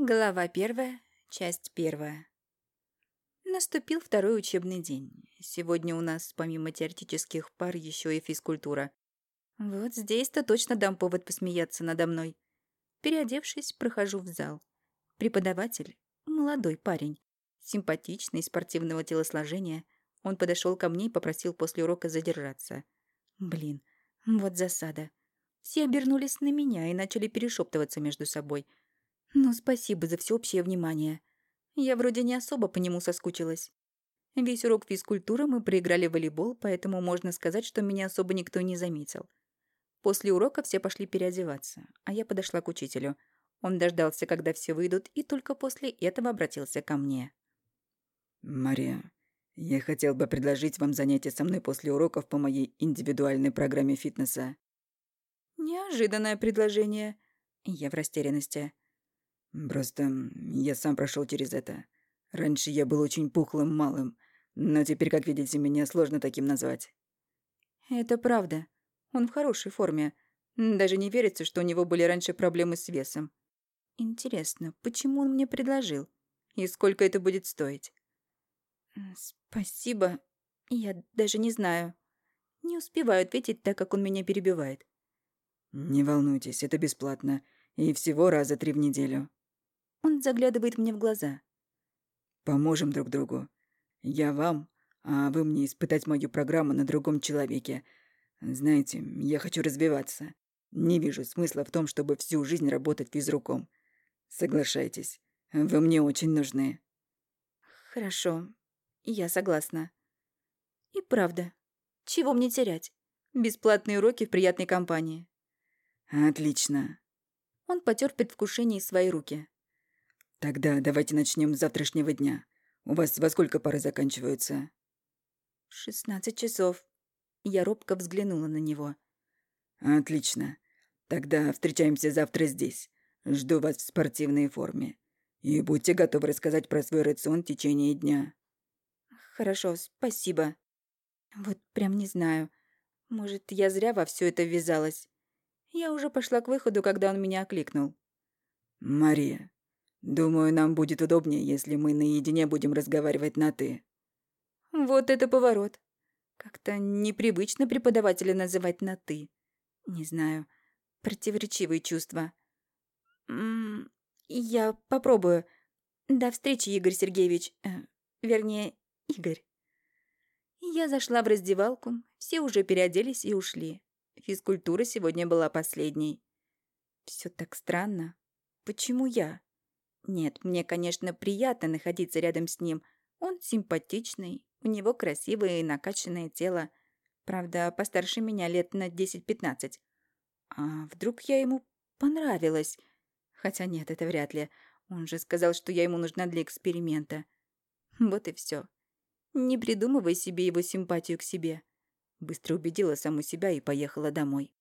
Глава первая, часть первая. Наступил второй учебный день. Сегодня у нас, помимо теоретических пар, еще и физкультура. Вот здесь-то точно дам повод посмеяться надо мной. Переодевшись, прохожу в зал. Преподаватель — молодой парень, симпатичный, спортивного телосложения. Он подошел ко мне и попросил после урока задержаться. Блин, вот засада. Все обернулись на меня и начали перешептываться между собой — ну, спасибо за всеобщее внимание. Я вроде не особо по нему соскучилась. Весь урок физкультуры мы проиграли в волейбол, поэтому можно сказать, что меня особо никто не заметил. После урока все пошли переодеваться, а я подошла к учителю. Он дождался, когда все выйдут, и только после этого обратился ко мне. «Мария, я хотел бы предложить вам занятие со мной после уроков по моей индивидуальной программе фитнеса». «Неожиданное предложение». Я в растерянности. Просто я сам прошел через это. Раньше я был очень пухлым малым, но теперь, как видите, меня сложно таким назвать. Это правда. Он в хорошей форме. Даже не верится, что у него были раньше проблемы с весом. Интересно, почему он мне предложил? И сколько это будет стоить? Спасибо. Я даже не знаю. Не успеваю ответить, так как он меня перебивает. Не волнуйтесь, это бесплатно. И всего раза три в неделю. Он заглядывает мне в глаза. «Поможем друг другу. Я вам, а вы мне испытать мою программу на другом человеке. Знаете, я хочу развиваться. Не вижу смысла в том, чтобы всю жизнь работать физруком. Соглашайтесь, вы мне очень нужны». «Хорошо, я согласна. И правда, чего мне терять? Бесплатные уроки в приятной компании». «Отлично». Он потер предвкушение свои руки. Тогда давайте начнем с завтрашнего дня. У вас во сколько пары заканчиваются? Шестнадцать часов. Я робко взглянула на него. Отлично. Тогда встречаемся завтра здесь. Жду вас в спортивной форме. И будьте готовы рассказать про свой рацион в течение дня. Хорошо, спасибо. Вот прям не знаю. Может, я зря во все это ввязалась. Я уже пошла к выходу, когда он меня окликнул. «Мария, Думаю, нам будет удобнее, если мы наедине будем разговаривать на «ты». Вот это поворот. Как-то непривычно преподавателя называть на «ты». Не знаю, противоречивые чувства. М -м я попробую. До встречи, Игорь Сергеевич. Э, вернее, Игорь. Я зашла в раздевалку, все уже переоделись и ушли. Физкультура сегодня была последней. Все так странно. Почему я? Нет, мне, конечно, приятно находиться рядом с ним. Он симпатичный, у него красивое и накачанное тело. Правда, постарше меня лет на 10-15. А вдруг я ему понравилась? Хотя нет, это вряд ли. Он же сказал, что я ему нужна для эксперимента. Вот и все. Не придумывай себе его симпатию к себе. Быстро убедила саму себя и поехала домой.